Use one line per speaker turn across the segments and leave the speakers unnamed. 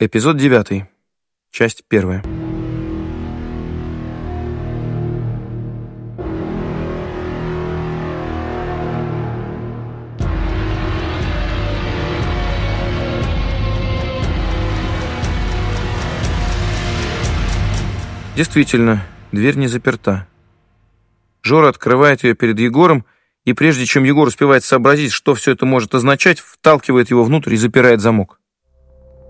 Эпизод 9. Часть 1. Действительно, дверь не заперта. Жора открывает ее перед Егором, и прежде чем Егор успевает сообразить, что все это может означать, вталкивает его внутрь и запирает замок.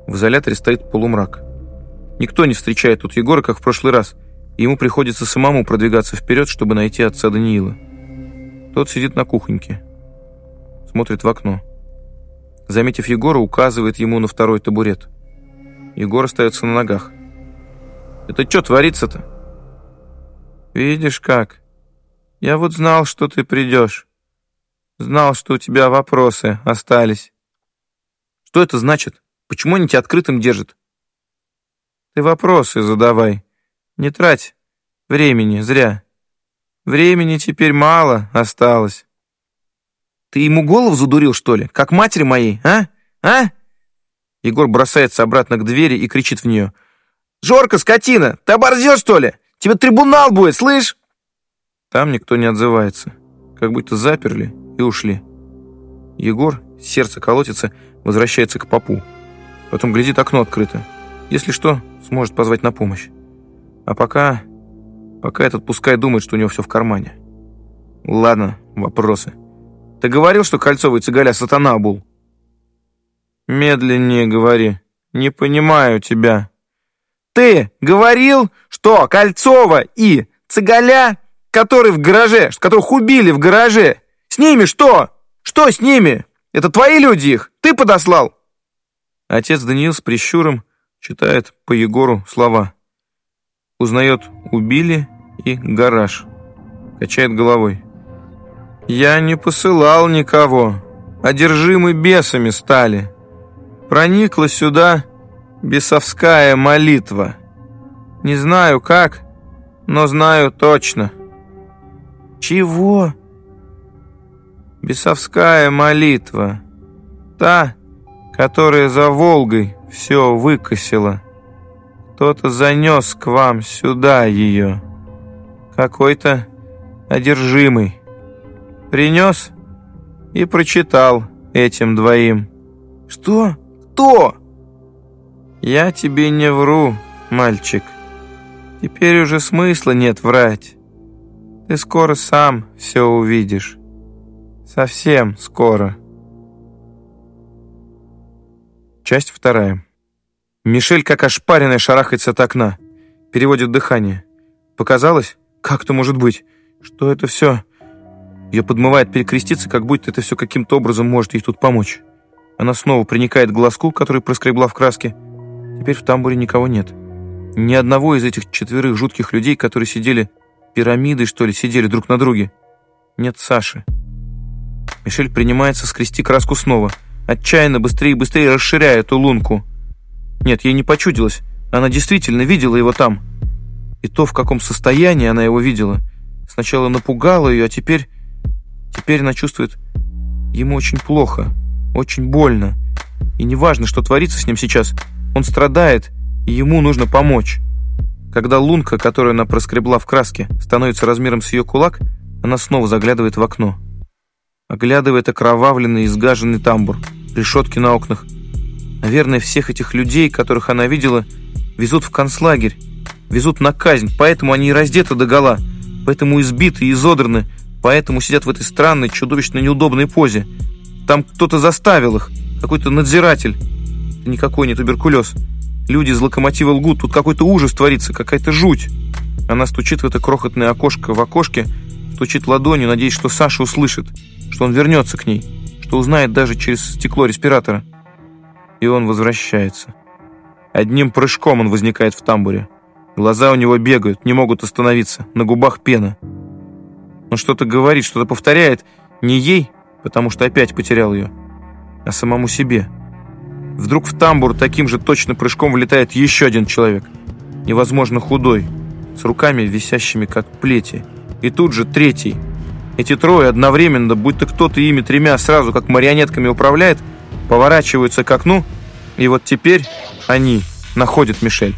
В изоляторе стоит полумрак. Никто не встречает тут Егора, как в прошлый раз, и ему приходится самому продвигаться вперед, чтобы найти отца Даниила. Тот сидит на кухоньке, смотрит в окно. Заметив Егора, указывает ему на второй табурет. Егор остается на ногах. «Это что творится-то?» «Видишь как? Я вот знал, что ты придешь. Знал, что у тебя вопросы остались». «Что это значит?» Почему они тебя открытым держат? Ты вопросы задавай. Не трать времени зря. Времени теперь мало осталось. Ты ему голову задурил, что ли? Как матери моей, а? А? Егор бросается обратно к двери и кричит в нее. «Жорка, скотина, ты оборзел, что ли? Тебе трибунал будет, слышь?» Там никто не отзывается. Как будто заперли и ушли. Егор, сердце колотится, возвращается к попу. Потом глядит, окно открыто. Если что, сможет позвать на помощь. А пока... Пока этот пускай думает, что у него все в кармане. Ладно, вопросы. Ты говорил, что Кольцовый цыгаля сатана был? Медленнее говори. Не понимаю тебя. Ты говорил, что Кольцова и цыгаля, который в гараже, которых убили в гараже, с ними что? Что с ними? Это твои люди их? Ты подослал? Отец Даниил с прищуром читает по Егору слова. Узнает «убили» и «гараж». Качает головой. «Я не посылал никого. Одержимы бесами стали. Проникла сюда бесовская молитва. Не знаю как, но знаю точно». «Чего?» «Бесовская молитва. Та, которая за Волгой все выкосила. Кто-то занес к вам сюда ее. Какой-то одержимый. Принес и прочитал этим двоим. Что? Кто? Я тебе не вру, мальчик. Теперь уже смысла нет врать. Ты скоро сам все увидишь. Совсем скоро. Часть вторая. Мишель, как ошпаренная, шарахается от окна. Переводит дыхание. Показалось? Как это может быть? Что это все? Ее подмывает перекреститься, как будто это все каким-то образом может ей тут помочь. Она снова приникает к глазку, который проскребла в краске. Теперь в тамбуре никого нет. Ни одного из этих четверых жутких людей, которые сидели пирамидой, что ли, сидели друг на друге. Нет Саши. Мишель принимается скрести краску снова — отчаянно быстрее и быстрее расширяя эту лунку. Нет, ей не почудилось. Она действительно видела его там. И то, в каком состоянии она его видела, сначала напугало ее, а теперь... Теперь она чувствует... Ему очень плохо, очень больно. И неважно, что творится с ним сейчас, он страдает, и ему нужно помочь. Когда лунка, которую она проскребла в краске, становится размером с ее кулак, она снова заглядывает в окно. Оглядывает окровавленный и сгаженный тамбур решетки на окнах. Наверное, всех этих людей, которых она видела, везут в концлагерь, везут на казнь, поэтому они и раздеты догола, поэтому избиты и изодраны, поэтому сидят в этой странной, чудовищно неудобной позе. Там кто-то заставил их, какой-то надзиратель. Никакой не туберкулез. Люди из локомотива лгут, тут какой-то ужас творится, какая-то жуть. Она стучит в это крохотное окошко в окошке, стучит ладонью, надеясь, что Саша услышит, что он вернется к ней что узнает даже через стекло респиратора. И он возвращается. Одним прыжком он возникает в тамбуре. Глаза у него бегают, не могут остановиться, на губах пена. Он что-то говорит, что-то повторяет, не ей, потому что опять потерял ее, а самому себе. Вдруг в тамбур таким же точно прыжком влетает еще один человек, невозможно худой, с руками висящими как плети. И тут же третий – эти трое одновременно, будто кто-то ими тремя сразу как марионетками управляет, поворачиваются к окну И вот теперь они находят Мишель.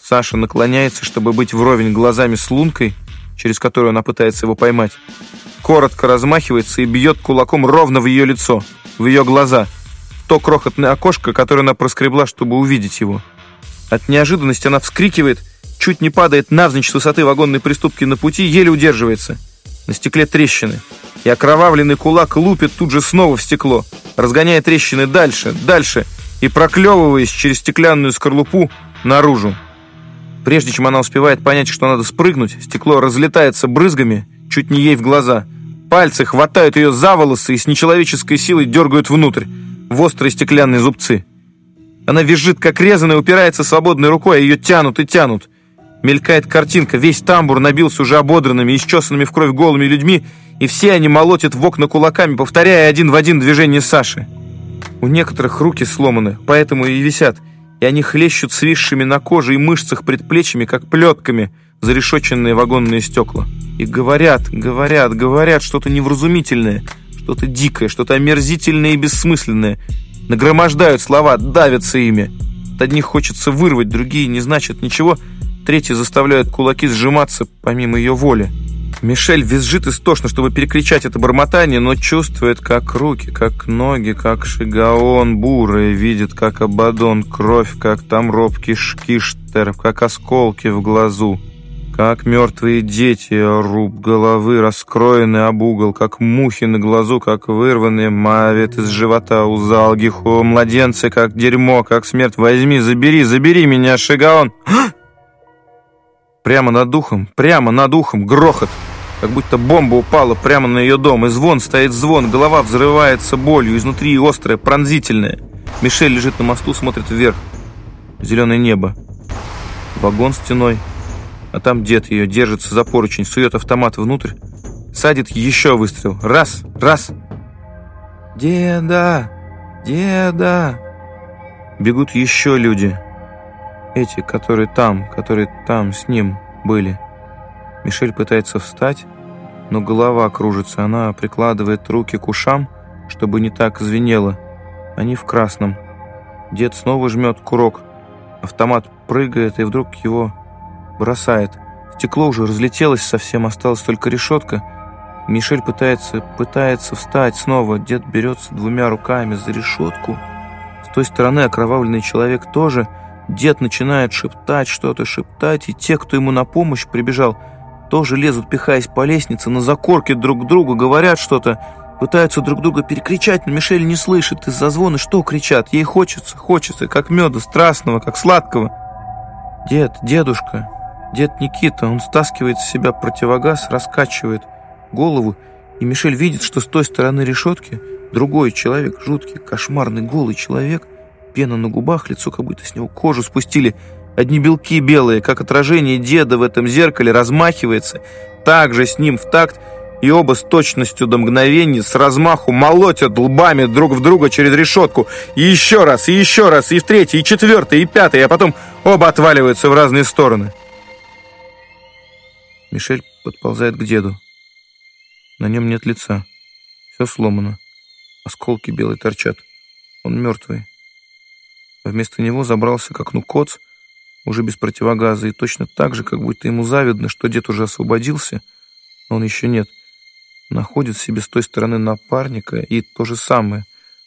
Саша наклоняется, чтобы быть вровень глазами с лункой, через которую она пытается его поймать. Коротко размахивается и бьет кулаком ровно в ее лицо, в ее глаза, в то крохотное окошко, которое она проскребла, чтобы увидеть его. От неожиданности она вскрикивает, чуть не падает навзничь с высоты вагонной приступки на пути, еле удерживается. На стекле трещины. И окровавленный кулак лупит тут же снова в стекло, разгоняя трещины дальше, дальше и проклевываясь через стеклянную скорлупу наружу. Прежде чем она успевает понять, что надо спрыгнуть, стекло разлетается брызгами, чуть не ей в глаза. Пальцы хватают ее за волосы и с нечеловеческой силой дергают внутрь, в острые стеклянные зубцы. Она визжит, как резаная, упирается свободной рукой, а ее тянут и тянут. Мелькает картинка, весь тамбур набился уже ободранными, исчесанными в кровь голыми людьми, и все они молотят в окна кулаками, повторяя один в один движение Саши. У некоторых руки сломаны, поэтому и висят – и они хлещут свисшими на коже и мышцах предплечьями, как плетками, зарешоченные вагонные стекла. И говорят, говорят, говорят что-то невразумительное, что-то дикое, что-то омерзительное и бессмысленное. Нагромождают слова, давятся ими. От одних хочется вырвать, другие не значат ничего, третьи заставляют кулаки сжиматься помимо ее воли. Мишель визжит истошно, чтобы перекричать это бормотание, но чувствует, как руки, как ноги, как шигаон бурые, видит, как Абадон, кровь, как там робкий шкиштер, как осколки в глазу, как мертвые дети, руб головы, раскроенный об угол, как мухи на глазу, как вырванные мавит из живота у залгиху, младенцы, как дерьмо, как смерть. Возьми, забери, забери меня, Шигаон! Прямо над духом, прямо над ухом, грохот как будто бомба упала прямо на ее дом, и звон стоит звон, голова взрывается болью, изнутри острая, пронзительная. Мишель лежит на мосту, смотрит вверх. Зеленое небо. Вагон стеной. А там дед ее держится за поручень, сует автомат внутрь, садит еще выстрел. Раз, раз. «Деда! Деда!» Бегут еще люди. Эти, которые там, которые там с ним были. Мишель пытается встать, но голова кружится. Она прикладывает руки к ушам, чтобы не так звенело. Они в красном. Дед снова жмет курок. Автомат прыгает и вдруг его бросает. Стекло уже разлетелось совсем, осталась только решетка. Мишель пытается, пытается встать снова. Дед берется двумя руками за решетку. С той стороны окровавленный человек тоже. Дед начинает шептать что-то, шептать, и те, кто ему на помощь прибежал, тоже лезут, пихаясь по лестнице, на закорке друг к другу, говорят что-то, пытаются друг друга перекричать, но Мишель не слышит из-за звона, что кричат. Ей хочется, хочется, как меда, страстного, как сладкого. Дед, дедушка, дед Никита, он стаскивает с себя противогаз, раскачивает голову, и Мишель видит, что с той стороны решетки другой человек, жуткий, кошмарный, голый человек, пена на губах, лицо как будто с него кожу спустили – Одни белки белые, как отражение деда в этом зеркале, размахивается, также с ним в такт, и оба с точностью до мгновений, с размаху молотят лбами друг в друга через решетку. И еще раз, и еще раз, и в третий, и четвертый, и пятый, а потом оба отваливаются в разные стороны. Мишель подползает к деду. На нем нет лица. Все сломано. Осколки белые торчат. Он мертвый. Вместо него забрался к окну коц, уже без противогаза, и точно так же, как будто ему завидно, что дед уже освободился, но он еще нет. Находит себе с той стороны напарника, и то же самое,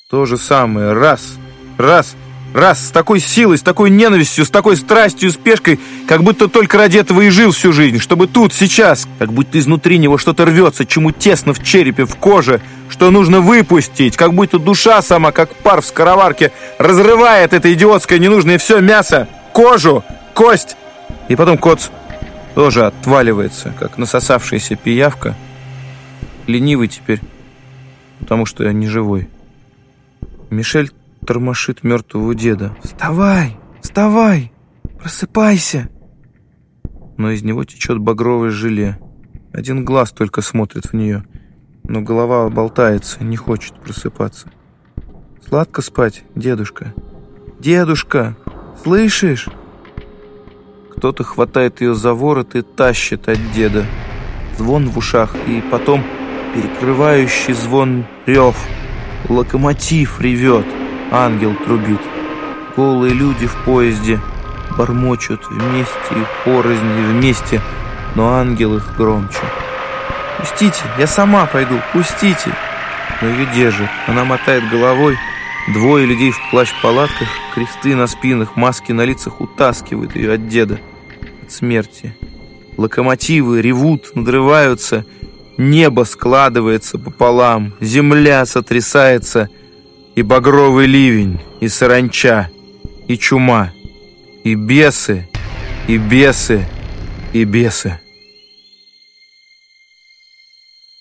то же самое, раз, раз, раз, с такой силой, с такой ненавистью, с такой страстью, спешкой, как будто только ради этого и жил всю жизнь, чтобы тут, сейчас, как будто изнутри него что-то рвется, чему тесно в черепе, в коже, что нужно выпустить, как будто душа сама, как пар в скороварке, разрывает это идиотское ненужное все мясо, кожу, кость. И потом кот тоже отваливается, как насосавшаяся пиявка. Ленивый теперь, потому что я не живой. Мишель тормошит мертвого деда. «Вставай! Вставай! Просыпайся!» Но из него течет багровое желе. Один глаз только смотрит в нее, но голова болтается, не хочет просыпаться. «Сладко спать, дедушка?» «Дедушка!» Слышишь?» Кто-то хватает ее за ворот и тащит от деда. Звон в ушах, и потом перекрывающий звон рев. Локомотив ревет, ангел трубит. Голые люди в поезде бормочут вместе и порознь вместе, но ангел их громче. «Пустите, я сама пойду, пустите!» Но ее держит, она мотает головой, Двое людей в плащ-палатках, кресты на спинах, маски на лицах утаскивают ее от деда, от смерти. Локомотивы ревут, надрываются, небо складывается пополам, земля сотрясается, и багровый ливень, и саранча, и чума, и бесы, и бесы, и бесы.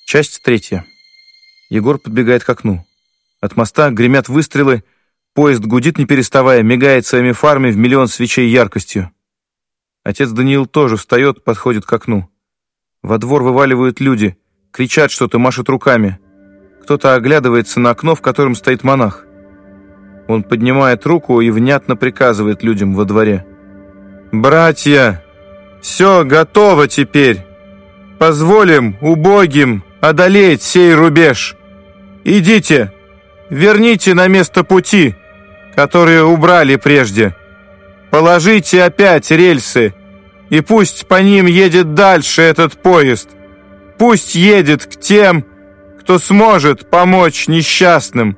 Часть третья. Егор подбегает к окну. От моста гремят выстрелы, поезд гудит не переставая, мигает своими фарами в миллион свечей яркостью. Отец Даниил тоже встает, подходит к окну. Во двор вываливают люди, кричат что-то, машут руками. Кто-то оглядывается на окно, в котором стоит монах. Он поднимает руку и внятно приказывает людям во дворе. «Братья, все готово теперь. Позволим убогим одолеть сей рубеж. Идите!» Верните на место пути, которые убрали прежде. Положите опять рельсы, и пусть по ним едет дальше этот поезд. Пусть едет к тем, кто сможет помочь несчастным.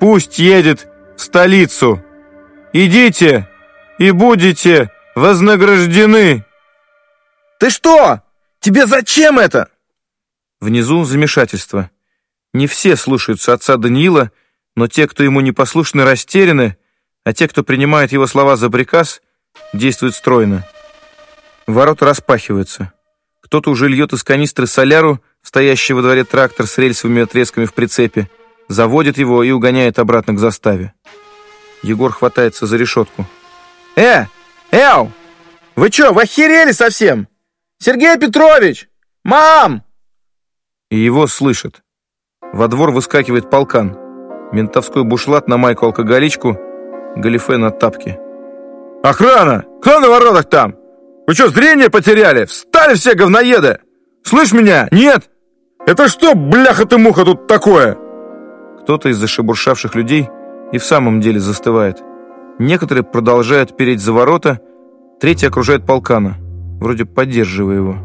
Пусть едет в столицу. Идите и будете вознаграждены.
Ты что? Тебе зачем это?
Внизу замешательство. Не все слушаются отца Даниила, но те, кто ему непослушны, растеряны, а те, кто принимает его слова за приказ, действуют стройно. Ворота распахиваются. Кто-то уже льет из канистры соляру, стоящий во дворе трактор с рельсовыми отрезками в прицепе, заводит его и угоняет обратно к заставе. Егор хватается за решетку.
«Э! Эу! Вы что, вы охерели совсем? Сергей Петрович! Мам!»
И его слышат. Во двор выскакивает полкан. Ментовской бушлат на майку-алкоголичку, галифе на тапки.
«Охрана! Кто на воротах там? Вы что, зрение потеряли? Встали все говноеды! Слышь меня? Нет? Это что, бляха ты муха, тут такое?»
Кто-то из зашебуршавших людей и в самом деле застывает. Некоторые продолжают переть за ворота, третий окружает полкана, вроде поддерживая его.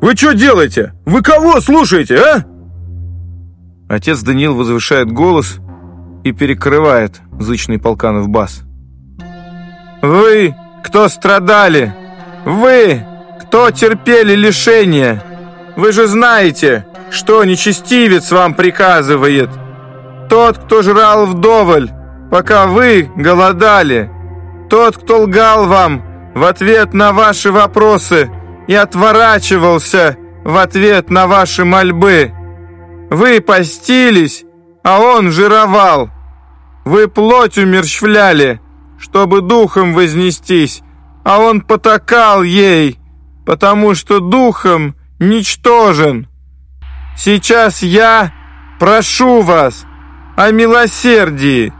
«Вы что делаете? Вы кого слушаете, а?»
Отец Даниил возвышает голос и перекрывает зычный полканов бас. «Вы, кто страдали! Вы, кто терпели лишения! Вы же знаете, что нечестивец вам приказывает! Тот, кто жрал вдоволь, пока вы голодали! Тот, кто лгал вам в ответ на ваши вопросы и отворачивался в ответ на ваши мольбы!» Вы постились, а он жировал. Вы плоть умерщвляли, чтобы духом вознестись, а он потакал ей, потому что духом ничтожен. Сейчас я прошу вас о милосердии,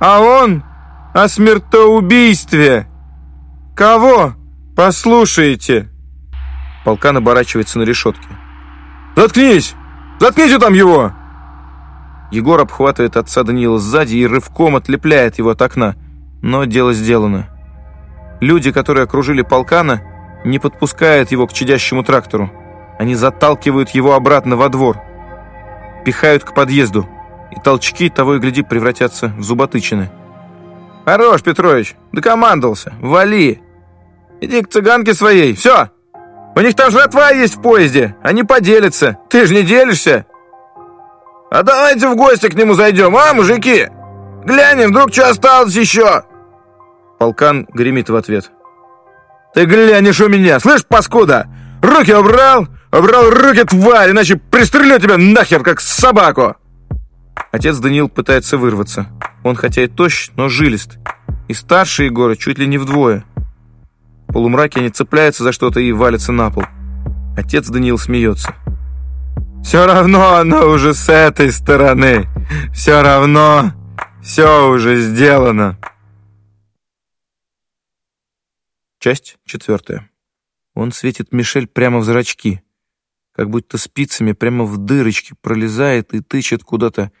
а он о смертоубийстве. Кого послушаете?» Полкан оборачивается на решетке.
«Заткнись!» Заткните там его!»
Егор обхватывает отца Даниила сзади и рывком отлепляет его от окна. Но дело сделано. Люди, которые окружили полкана, не подпускают его к чадящему трактору. Они заталкивают его обратно во двор. Пихают к подъезду. И толчки, того и гляди, превратятся в зуботычины.
«Хорош, Петрович, докомандовался. Вали! Иди к цыганке своей. Все!» У них там жратва есть в поезде. Они поделятся. Ты же не делишься. А давайте в гости к нему зайдем, а, мужики? Глянем, вдруг что осталось еще.
Полкан гремит в ответ.
Ты глянешь у меня, слышь, паскуда? Руки убрал, убрал руки, тварь, иначе пристрелю тебя нахер, как собаку.
Отец Даниил пытается вырваться. Он хотя и тощ, но жилист. И старше Егора чуть ли не вдвое полумраке они цепляются за что-то и валятся на пол. Отец Даниил смеется. «Все равно оно уже с этой стороны. Все равно все уже сделано». Часть четвертая. Он светит Мишель прямо в зрачки, как будто спицами прямо в дырочки пролезает и тычет куда-то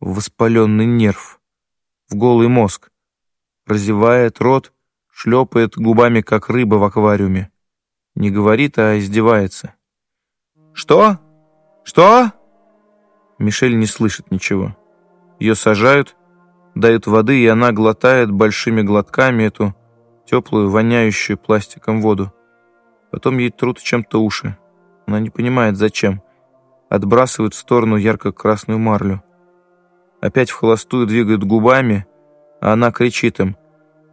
в воспаленный нерв, в голый мозг, разевает рот, шлепает губами, как рыба в аквариуме. Не говорит, а издевается.
«Что? Что?»
Мишель не слышит ничего. Ее сажают, дают воды, и она глотает большими глотками эту теплую, воняющую пластиком воду. Потом ей трут чем-то уши. Она не понимает, зачем. Отбрасывают в сторону ярко-красную марлю. Опять в холостую двигают губами, а она кричит им.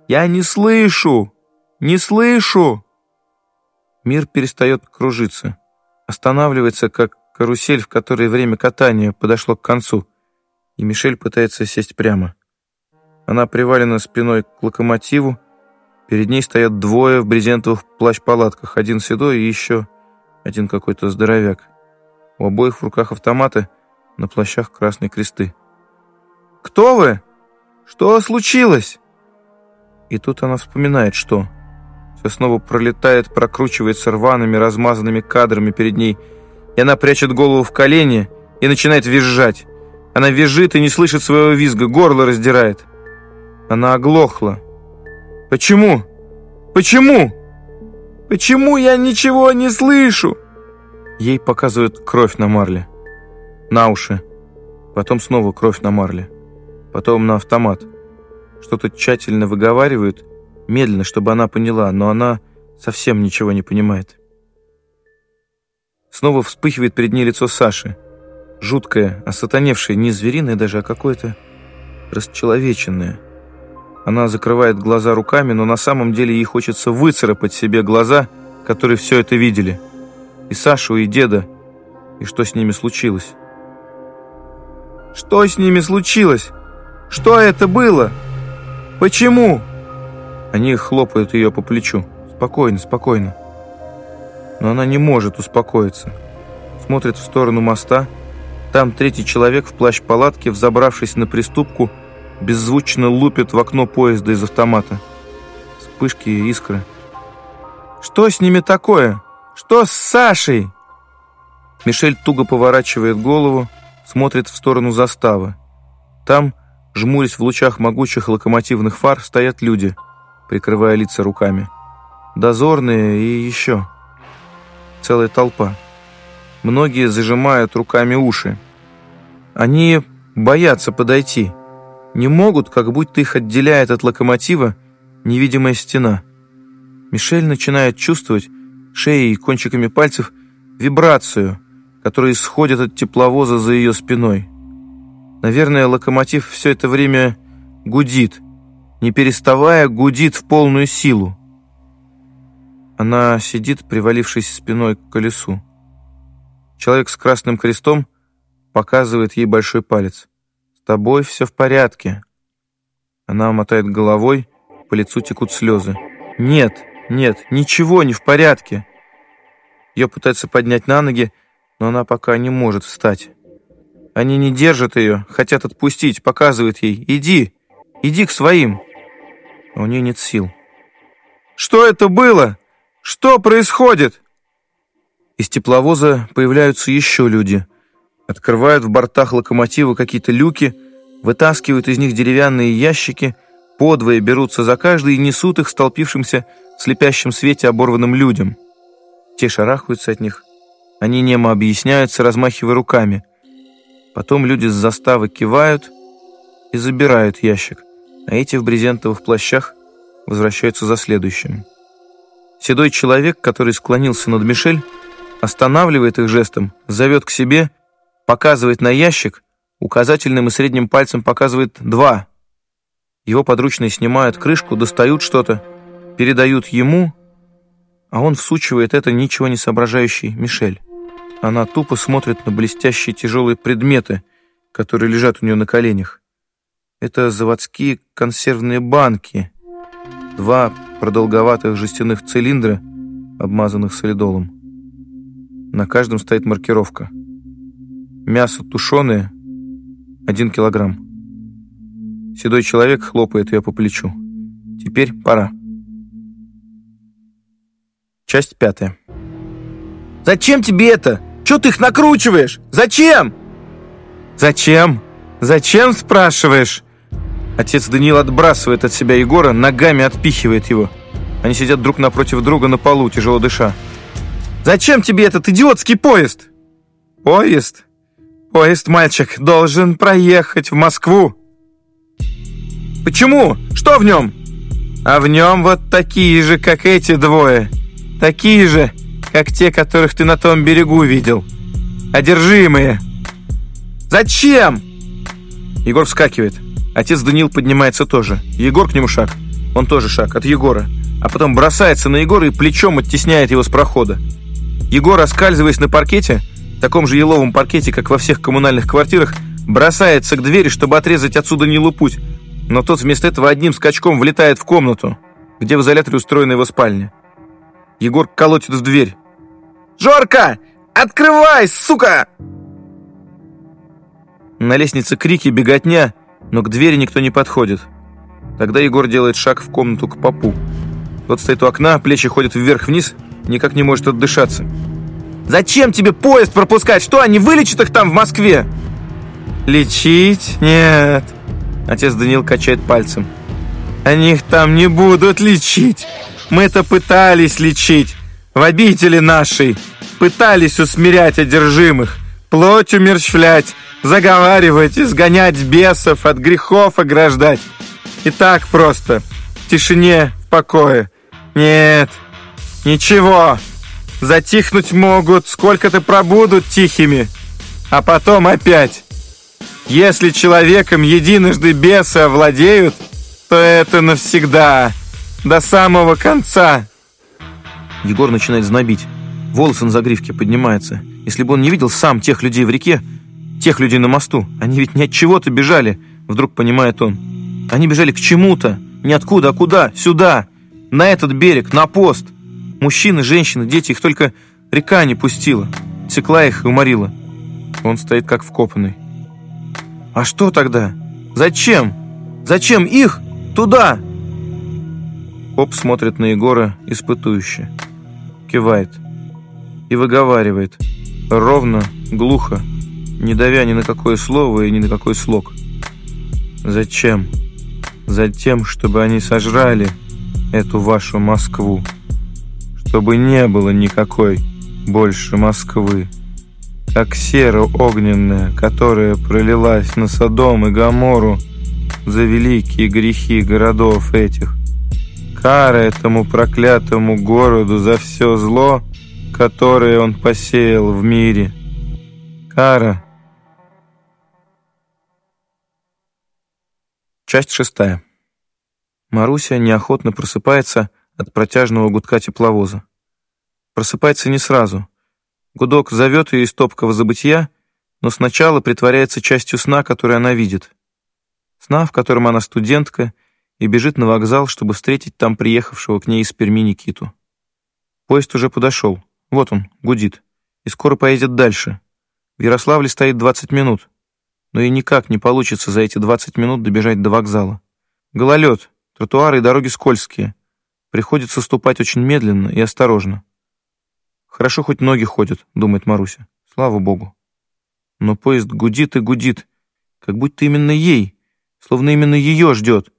«Я не слышу! Не слышу!» Мир перестает кружиться. Останавливается, как карусель, в которой время катания подошло к концу, и Мишель пытается сесть прямо. Она привалена спиной к локомотиву, перед ней стоят двое в брезентовых плащ-палатках, один седой и еще один какой-то здоровяк. У обоих в руках автоматы, на плащах красные кресты.
«Кто вы? Что случилось?»
И тут она вспоминает, что... Все снова пролетает, прокручивается рваными, размазанными кадрами перед ней, и она прячет голову в колени и начинает визжать. Она визжит и не слышит своего визга, горло раздирает. Она оглохла. «Почему? Почему? Почему я ничего не слышу?» Ей показывают кровь на марле. На уши. Потом снова кровь на марле. Потом на автомат. Что-то тщательно выговаривают, медленно, чтобы она поняла, но она совсем ничего не понимает. Снова вспыхивает перед ней лицо Саши. Жуткое, осатаневшее, не звериное даже, а какое-то расчеловеченное. Она закрывает глаза руками, но на самом деле ей хочется выцарапать себе глаза, которые все это видели. И Сашу, и деда. И что с ними случилось?
Что с ними случилось? Что это было? Почему?
Они хлопают ее по плечу. Спокойно, спокойно. Но она не может успокоиться. Смотрит в сторону моста. Там третий человек в плащ-палатке, взобравшись на приступку, беззвучно лупит в окно поезда из автомата. Вспышки и искры.
«Что с ними такое? Что с Сашей?»
Мишель туго поворачивает голову, смотрит в сторону заставы. Там, жмурясь в лучах могучих локомотивных фар, стоят люди, прикрывая лица руками. Дозорные и еще. Целая толпа. Многие зажимают руками уши. Они боятся подойти. Не могут, как будто их отделяет от локомотива невидимая стена. Мишель начинает чувствовать шеей и кончиками пальцев вибрацию, которая исходит от тепловоза за ее спиной. Наверное, локомотив все это время гудит, не переставая гудит в полную силу. Она сидит, привалившись спиной к колесу. Человек с красным крестом показывает ей большой палец. «С тобой все в порядке». Она мотает головой, по лицу текут слезы. «Нет, нет, ничего не в порядке». Ее пытаются поднять на ноги, но она пока не может встать. Они не держат ее, хотят отпустить, показывают ей «Иди, иди к своим». А у нее нет сил.
«Что это было? Что происходит?»
Из тепловоза появляются еще люди. Открывают в бортах локомотива какие-то люки, вытаскивают из них деревянные ящики, подвое берутся за каждый и несут их столпившимся в слепящем свете оборванным людям. Те шарахаются от них. Они немо объясняются, размахивая руками – Потом люди с заставы кивают и забирают ящик, а эти в брезентовых плащах возвращаются за следующим. Седой человек, который склонился над Мишель, останавливает их жестом, зовет к себе, показывает на ящик, указательным и средним пальцем показывает два. Его подручные снимают крышку, достают что-то, передают ему, а он всучивает это ничего не соображающий Мишель. Она тупо смотрит на блестящие тяжелые предметы, которые лежат у нее на коленях. Это заводские консервные банки. Два продолговатых жестяных цилиндра, обмазанных солидолом. На каждом стоит маркировка. Мясо тушеное, один килограмм. Седой человек хлопает ее по плечу. Теперь пора. Часть пятая.
«Зачем тебе это? Чего ты их накручиваешь? Зачем?»
«Зачем? Зачем, спрашиваешь?» Отец Даниил отбрасывает от себя Егора, ногами отпихивает его. Они сидят друг напротив друга на полу, тяжело дыша. «Зачем тебе этот идиотский поезд?» «Поезд? Поезд, мальчик, должен проехать в Москву». «Почему? Что в нем?» «А в нем вот такие же, как эти двое. Такие же, как те, которых ты на том берегу видел. Одержимые». «Зачем?» Егор вскакивает. Отец Даниил поднимается тоже. Егор к нему шаг. Он тоже шаг. От Егора. А потом бросается на Егора и плечом оттесняет его с прохода. Егор, оскальзываясь на паркете, таком же еловом паркете, как во всех коммунальных квартирах, бросается к двери, чтобы отрезать отсюда Даниилу путь. Но тот вместо этого одним скачком влетает в комнату, где в изоляторе устроена его спальня. Егор колотит в дверь. «Жорка! Открывай, сука!» На лестнице крики, беготня, но к двери никто не подходит. Тогда Егор делает шаг в комнату к попу. Тот стоит у окна, плечи ходят вверх-вниз, никак не может отдышаться. «Зачем тебе поезд пропускать? Что, они вылечат их там в Москве?» «Лечить? Нет». Отец Даниил качает пальцем. «Они их там не будут лечить. Мы-то пытались лечить. В обители нашей. Пытались усмирять одержимых, плоть умерщвлять, заговаривать, изгонять бесов, от грехов ограждать. И так просто, в тишине, в покое. Нет, ничего. Затихнуть могут, сколько-то пробудут тихими, а потом опять. Если человеком единожды бесы овладеют, то это навсегда, до самого конца. Егор начинает знобить. Волосы на загривке поднимаются. Если бы он не видел сам тех людей в реке, тех людей на мосту, они ведь не от чего-то бежали, вдруг понимает он. Они бежали к чему-то, не откуда, а куда, сюда, на этот берег, на пост. Мужчины, женщины, дети, их только река не пустила, текла их и уморила. Он стоит как вкопанный. А что тогда? Зачем? Зачем их туда? Поп смотрит на Егора испытующе. Кивает. И выговаривает. Ровно, глухо, не давя ни на какое слово и ни на какой слог. Зачем? Затем, чтобы они сожрали эту вашу Москву. Чтобы не было никакой больше Москвы. Как сера огненная, которая пролилась на Содом и Гомору за великие грехи городов этих. Кара этому проклятому городу за все зло, которое он посеял в мире. Кара — Часть шестая. Маруся неохотно просыпается от протяжного гудка тепловоза. Просыпается не сразу. Гудок зовет ее из топкого забытия, но сначала притворяется частью сна, который она видит. Сна, в котором она студентка и бежит на вокзал, чтобы встретить там приехавшего к ней из Перми Никиту. Поезд уже подошел. Вот он, гудит. И скоро поедет дальше. В Ярославле стоит 20 минут но и никак не получится за эти 20 минут добежать до вокзала. Гололед, тротуары и дороги скользкие. Приходится ступать очень медленно и осторожно. Хорошо хоть ноги ходят, думает Маруся. Слава богу. Но поезд гудит и гудит, как будто именно ей, словно именно ее ждет.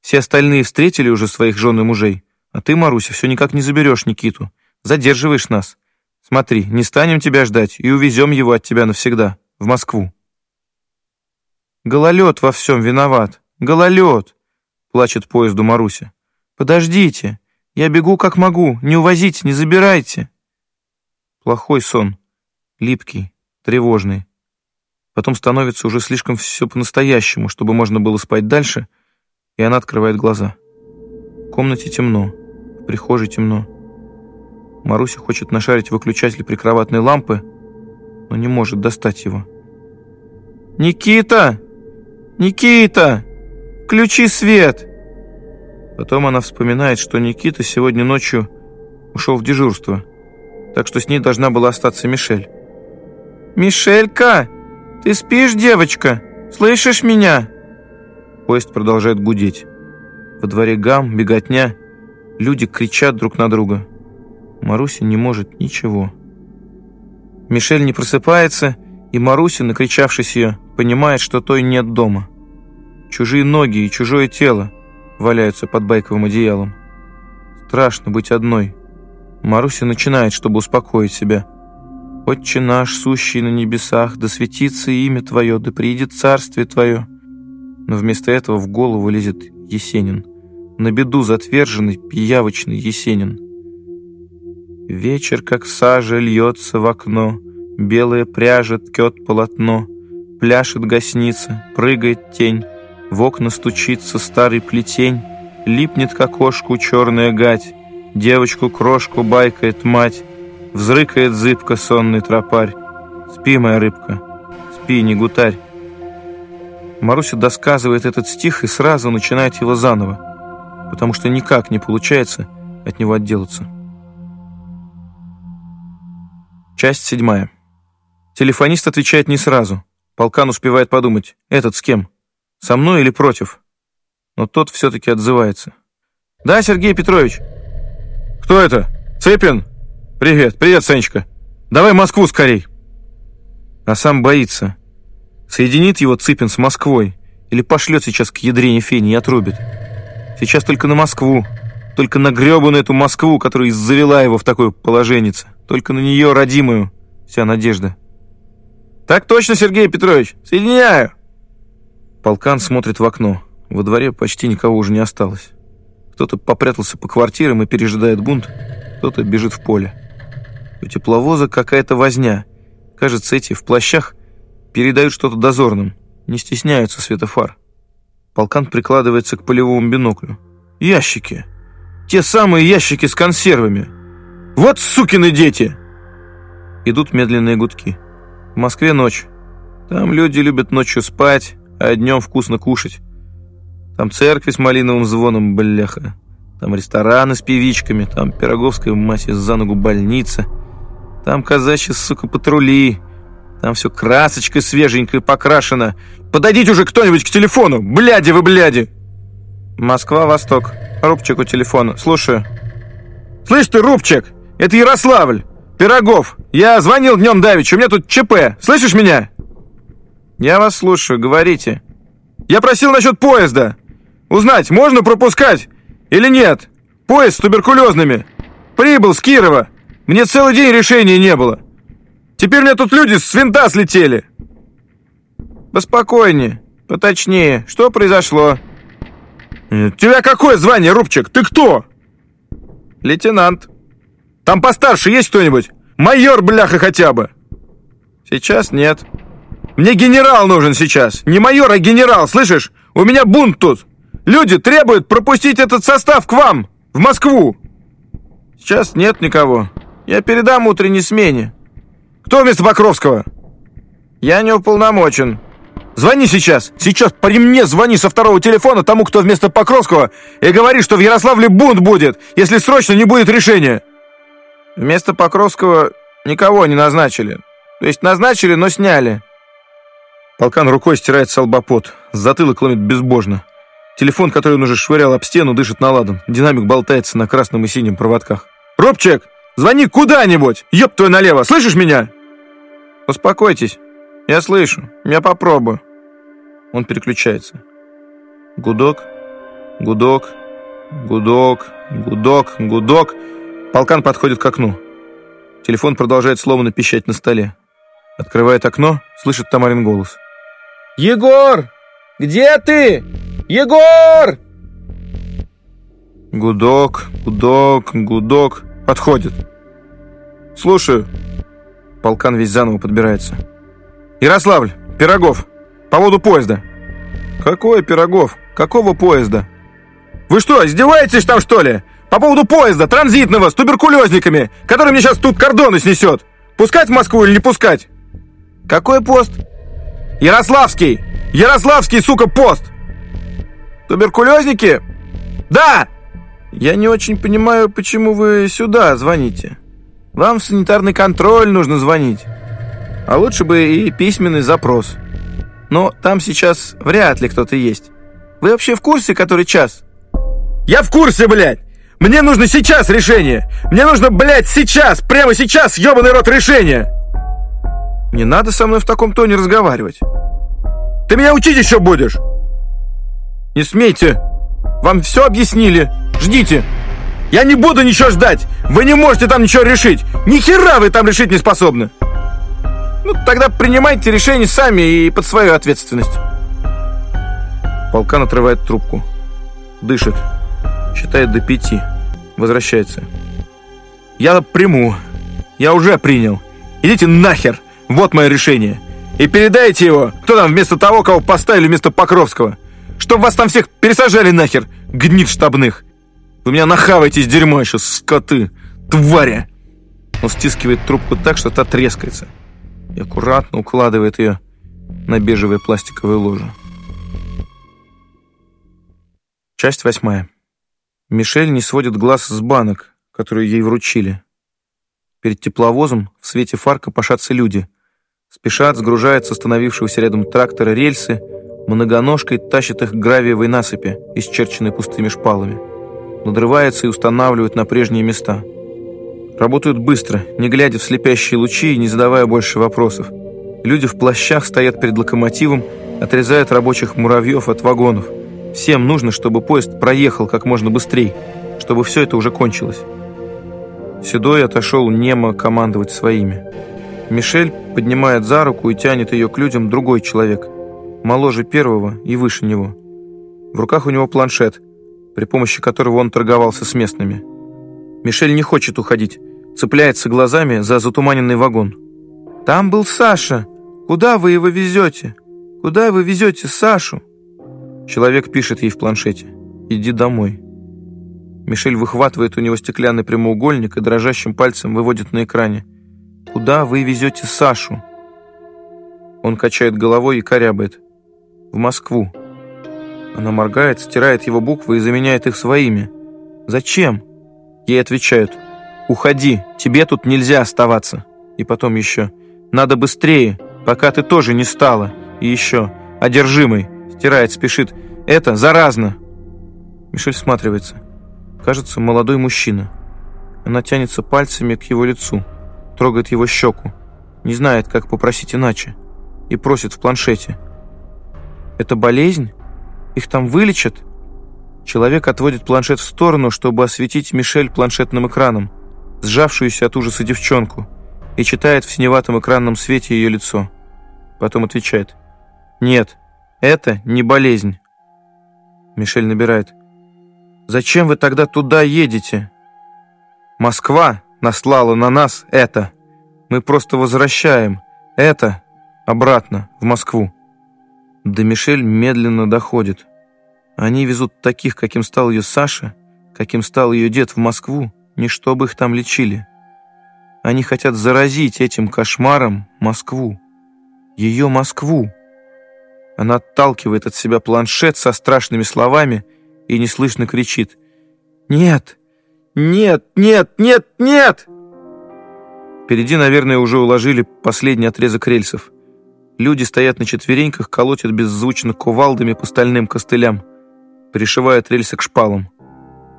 Все остальные встретили уже своих жен и мужей, а ты, Маруся, все никак не заберешь Никиту. Задерживаешь нас. Смотри, не станем тебя ждать и увезем его от тебя навсегда, в Москву. Гололед во всем виноват. Гололед!» Плачет поезду Маруся. «Подождите! Я бегу как могу. Не увозите, не забирайте!» Плохой сон. Липкий, тревожный. Потом становится уже слишком все по-настоящему, чтобы можно было спать дальше, и она открывает глаза. В комнате темно, в прихожей темно. Маруся хочет нашарить выключатель прикроватной лампы, но не может достать его. «Никита!» «Никита! Включи свет!» Потом она вспоминает, что Никита сегодня ночью ушел в дежурство, так что с ней должна была остаться Мишель. «Мишелька! Ты спишь, девочка? Слышишь меня?» Поезд продолжает гудеть. Во дворе гам, беготня. Люди кричат друг на друга. Маруся не может ничего. Мишель не просыпается, и Маруся, накричавшись ее, понимает, что той нет дома. Чужие ноги и чужое тело валяются под байковым одеялом. Страшно быть одной. Маруся начинает, чтобы успокоить себя. «Отче наш, сущий на небесах, да светится имя Твое, да приидет царствие Твое». Но вместо этого в голову лезет Есенин. На беду затверженный, пиявочный Есенин. Вечер, как сажа, льется в окно, Белая пряжа ткет полотно, Пляшет гостиница, прыгает тень, В окна стучится старый плетень, Липнет к окошку черная гать, Девочку-крошку байкает мать, Взрыкает зыбко сонный тропарь. Спи, моя рыбка, спи, не гутарь. Маруся досказывает этот стих и сразу начинает его заново, потому что никак не получается от него отделаться. Часть седьмая. Телефонист отвечает не сразу. Полкан успевает подумать, этот с кем? Со мной или против? Но тот все-таки отзывается. «Да, Сергей Петрович». «Кто это? Цепин?» «Привет, привет, Санечка. Давай Москву скорей». А сам боится. Соединит его Цыпин с Москвой или пошлет сейчас к ядрене фени и отрубит. Сейчас только на Москву, только на гребаную эту Москву, которая завела его в такое положеннице. Только на нее, родимую, вся надежда. «Так точно, Сергей Петрович! Соединяю!» Полкан смотрит в окно. Во дворе почти никого уже не осталось. Кто-то попрятался по квартирам и пережидает бунт, кто-то бежит в поле. У тепловоза какая-то возня. Кажется, эти в плащах передают что-то дозорным, не стесняются светофар. Полкан прикладывается к полевому биноклю. Ящики. Те самые ящики с консервами. Вот сукины дети! Идут медленные гудки. В Москве ночь. Там люди любят ночью спать, а днем вкусно кушать. Там церкви с малиновым звоном, бляха. Там рестораны с певичками, там пироговская массе за ногу больница. Там казачьи, сука, патрули. Там все красочкой свеженькой покрашено. Подойдите уже кто-нибудь к телефону! Бляди вы, бляди! Москва, Восток. Рубчик у телефона. Слушаю. Слышь ты, Рубчик, это Ярославль. Пирогов, я звонил днем давеча, у меня тут ЧП. Слышишь меня? Я вас слушаю, говорите. Я просил насчет поезда. Узнать, можно пропускать или нет? Поезд с туберкулезными. Прибыл с Кирова. Мне целый день решения не было. Теперь мне тут люди с винта слетели. Поспокойнее, поточнее. Что произошло? Тебя какое звание, Рубчик? Ты кто? Лейтенант. Там постарше есть кто-нибудь? Майор, бляха, хотя бы!» «Сейчас нет». «Мне генерал нужен сейчас! Не майор, а генерал, слышишь? У меня бунт тут! Люди требуют пропустить этот состав к вам, в Москву!» «Сейчас нет никого. Я передам утренней смене». «Кто вместо Покровского?» «Я не уполномочен». «Звони сейчас! Сейчас при мне звони со второго телефона тому, кто вместо Покровского, и говори, что в Ярославле бунт будет, если срочно не будет решения!» Вместо Покровского никого не назначили. То есть назначили, но сняли. Полкан рукой стирает салбопот. Затылок ломит безбожно. Телефон, который он уже швырял об стену, дышит наладом. Динамик болтается на красном и синем проводках. «Робчик, звони куда-нибудь! Ёб твой налево! Слышишь меня?» «Успокойтесь. Я слышу. Я попробую». Он переключается. Гудок, гудок, гудок, гудок, гудок. Полкан подходит к окну. Телефон продолжает сломанно пищать на столе. Открывает окно, слышит Тамарин голос. «Егор! Где ты? Егор!» Гудок, гудок, гудок. Подходит. «Слушаю». Полкан весь заново подбирается. «Ярославль, Пирогов, по поводу поезда». «Какой Пирогов? Какого поезда?» «Вы что, издеваетесь там, что ли? По поводу поезда, транзитного, с туберкулезниками, который мне сейчас тут кордоны снесет. Пускать в Москву или не пускать? Какой пост? Ярославский! Ярославский, сука, пост! Туберкулезники? Да! Я не очень понимаю, почему вы сюда звоните. Вам в санитарный контроль нужно звонить. А лучше бы и письменный запрос. Но там сейчас вряд ли кто-то есть. Вы вообще в курсе, который час? Я в курсе, блядь! Мне нужно сейчас решение! Мне нужно, блядь, сейчас! Прямо сейчас, ебаный рот, решение! Не надо со мной в таком тоне разговаривать. Ты меня учить еще будешь?
Не смейте! Вам все объяснили! Ждите! Я не буду ничего ждать! Вы не можете там ничего решить! Ни хера вы там решить не способны! Ну, тогда принимайте решение сами и под свою ответственность.
Полкан отрывает трубку. Дышит. Считает до пяти. Возвращается.
Я приму. Я уже принял. Идите нахер! Вот мое решение. И передайте его, кто там вместо того, кого поставили вместо Покровского. Чтоб вас там всех пересажали нахер, гнид штабных. Вы меня нахаваетесь, дерьмо еще, скоты, тваря.
Он стискивает трубку так, что та трескается. И аккуратно укладывает ее на бежевое пластиковое ложе. Часть восьмая. Мишель не сводит глаз с банок, которые ей вручили. Перед тепловозом в свете фар копошатся люди. Спешат, сгружают с остановившегося рядом трактора рельсы, многоножкой тащат их к гравиевой насыпи, исчерченной пустыми шпалами. Надрывается и устанавливают на прежние места. Работают быстро, не глядя в слепящие лучи и не задавая больше вопросов. Люди в плащах стоят перед локомотивом, отрезают рабочих муравьев от вагонов. Всем нужно, чтобы поезд проехал как можно быстрее, чтобы все это уже кончилось. Седой отошел немо командовать своими. Мишель поднимает за руку и тянет ее к людям другой человек, моложе первого и выше него. В руках у него планшет, при помощи которого он торговался с местными. Мишель не хочет уходить, цепляется глазами за затуманенный вагон. «Там был Саша! Куда вы его везете? Куда вы везете Сашу?» Человек пишет ей в планшете «Иди домой». Мишель выхватывает у него стеклянный прямоугольник и дрожащим пальцем выводит на экране. «Куда вы везете Сашу?» Он качает головой и корябает. «В Москву». Она моргает, стирает его буквы и заменяет их своими. «Зачем?» Ей отвечают. «Уходи, тебе тут нельзя оставаться». И потом еще. «Надо быстрее, пока ты тоже не стала». И еще. «Одержимый». Стирает, спешит. «Это заразно». Мишель всматривается. Кажется, молодой мужчина. Она тянется пальцами к его лицу, трогает его щеку, не знает, как попросить иначе, и просит в планшете. «Это болезнь? Их там вылечат?» Человек отводит планшет в сторону, чтобы осветить Мишель планшетным экраном, сжавшуюся от ужаса девчонку, и читает в синеватом экранном свете ее лицо. Потом отвечает. «Нет, это не болезнь». Мишель набирает. Зачем вы тогда туда едете? Москва наслала на нас это. Мы просто возвращаем это обратно в Москву. До Мишель медленно доходит. Они везут таких, каким стал ее Саша, каким стал ее дед в Москву, не чтобы их там лечили. Они хотят заразить этим кошмаром Москву. Ее Москву. Она отталкивает от себя планшет со страшными словами и неслышно кричит «Нет! Нет! Нет! Нет! Нет!» Впереди, наверное, уже уложили последний отрезок рельсов. Люди стоят на четвереньках, колотят беззвучно кувалдами по стальным костылям, пришивают рельсы к шпалам.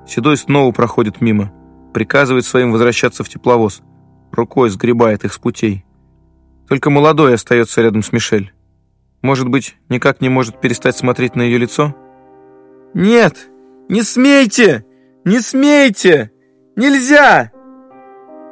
Седой снова проходит мимо, приказывает своим возвращаться в тепловоз, рукой сгребает их с путей. Только молодой остается рядом с Мишель. Может быть, никак не может перестать смотреть на ее лицо? «Нет! Не смейте! Не смейте! Нельзя!»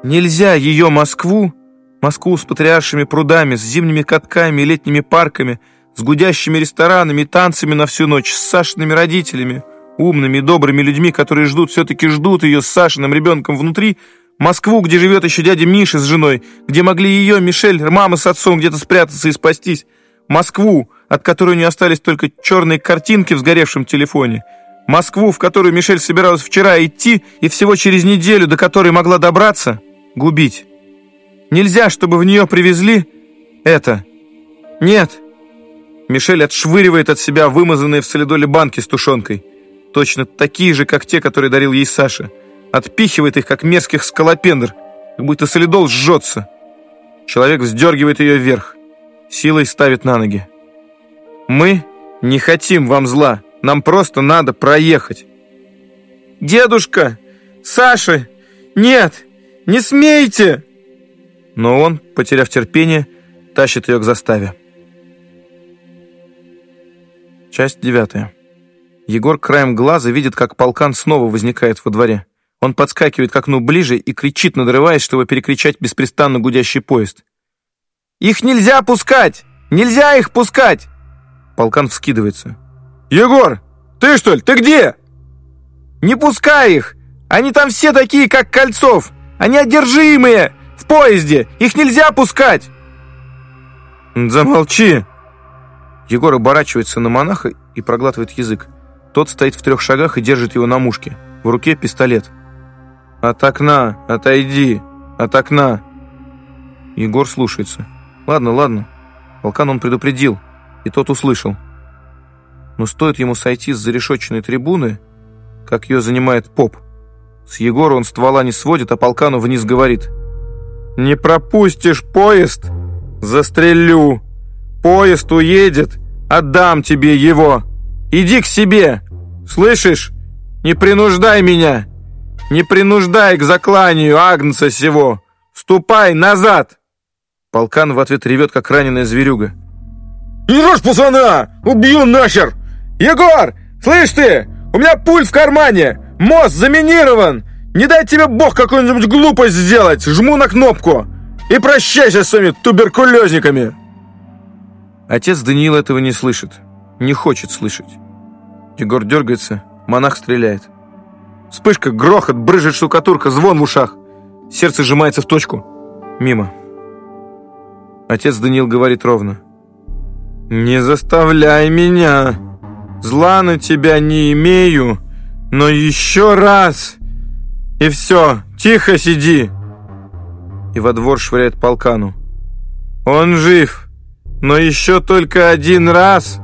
Нельзя ее Москву, Москву с патриаршими прудами, с зимними катками и летними парками, с гудящими ресторанами танцами на всю ночь, с Сашиными родителями, умными и добрыми людьми, которые ждут, все-таки ждут ее с Сашиным ребенком внутри, Москву, где живет еще дядя Миша с женой, где могли ее, Мишель, мама с отцом где-то спрятаться и спастись, Москву, от которой не остались только черные картинки в сгоревшем телефоне. Москву, в которую Мишель собиралась вчера идти и всего через неделю, до которой могла добраться, губить. Нельзя, чтобы в нее привезли это. Нет. Мишель отшвыривает от себя вымазанные в солидоле банки с тушенкой. Точно такие же, как те, которые дарил ей Саша. Отпихивает их, как мерзких скалопендр, как будто солидол жжется. Человек вздергивает ее вверх. Силой ставит на ноги. Мы не хотим вам зла. Нам просто надо проехать. Дедушка! Саша! Нет! Не смейте! Но он, потеряв терпение, тащит ее к заставе. Часть девятая. Егор краем глаза видит, как полкан снова возникает во дворе. Он подскакивает к окну ближе и кричит, надрываясь, чтобы перекричать беспрестанно гудящий поезд. «Их нельзя пускать! Нельзя их пускать!» Полкан вскидывается.
«Егор, ты что ли? Ты где?»
«Не пускай их! Они там все такие, как Кольцов! Они одержимые! В поезде! Их нельзя пускать!»
«Замолчи!»
Егор оборачивается на монаха и проглатывает язык. Тот стоит в трех шагах и держит его на мушке. В руке пистолет.
«От окна! Отойди! От окна!»
Егор слушается. «Ладно, ладно». Волкан он предупредил, и тот услышал. Но стоит ему сойти с зарешоченной трибуны, как ее занимает поп. С Егора он ствола не сводит, а полкану вниз говорит.
«Не пропустишь поезд? Застрелю! Поезд уедет, отдам тебе его! Иди к себе! Слышишь? Не принуждай меня! Не принуждай к закланию Агнца сего! Ступай назад!»
Полкан в ответ ревет, как раненая зверюга.
«Не рожь пацана! Убью нахер! Егор, слышь ты, у меня пуль в кармане! Мост заминирован! Не дай тебе бог какую-нибудь глупость сделать! Жму на кнопку! И прощайся с своими туберкулезниками!»
Отец Даниил этого не слышит, не хочет слышать. Егор дергается, монах стреляет. Вспышка, грохот, брыжет штукатурка, звон в ушах. Сердце сжимается в точку. Мимо. Отец Даниил говорит ровно.
«Не заставляй меня! Зла на тебя не имею, но еще раз! И все, тихо сиди!»
И во двор швыряет полкану.
«Он жив, но еще только один раз!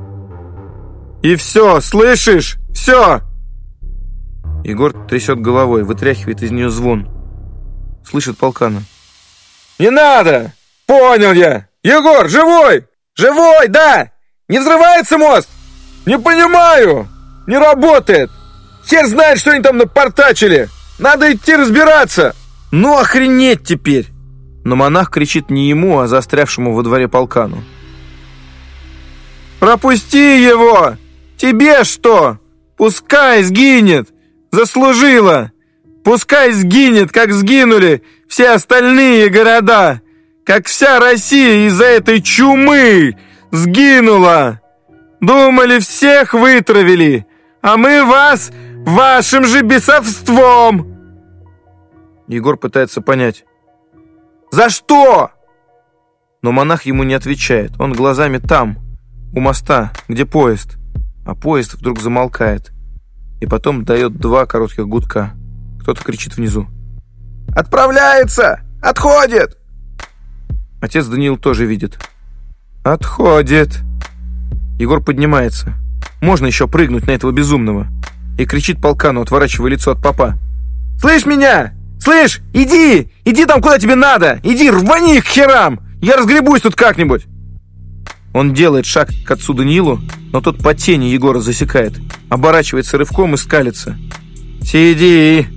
И все, слышишь? Все!»
Егор трясет головой, вытряхивает из нее звон. Слышит полкана.
«Не надо! «Понял я! Егор, живой! Живой, да! Не взрывается мост? Не понимаю! Не работает! Хер знает, что они там напортачили! Надо идти разбираться!»
«Ну охренеть теперь!» Но монах кричит не ему, а застрявшему во дворе полкану.
«Пропусти его! Тебе что? Пускай сгинет! Заслужила! Пускай сгинет, как сгинули все остальные города!» как вся Россия из-за этой чумы сгинула. Думали, всех вытравили, а мы вас вашим же бесовством!»
Егор пытается понять.
«За что?»
Но монах ему не отвечает. Он глазами там, у моста, где поезд. А поезд вдруг замолкает. И потом дает два коротких гудка. Кто-то кричит внизу.
«Отправляется! Отходит!»
Отец Даниил тоже видит.
«Отходит!»
Егор поднимается. Можно еще прыгнуть на этого безумного. И кричит полкану, отворачивая лицо от папа.
«Слышь меня! Слышь, иди! Иди там, куда тебе надо! Иди, рвани их к херам! Я разгребусь тут как-нибудь!»
Он делает шаг к отцу Даниилу, но тот по тени Егора засекает. Оборачивается рывком и скалится.
«Сиди!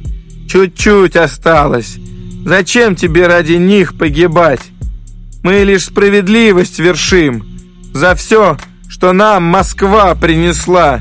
Чуть-чуть осталось! Зачем тебе ради них погибать? Мы лишь справедливость вершим. За все, что нам Москва принесла.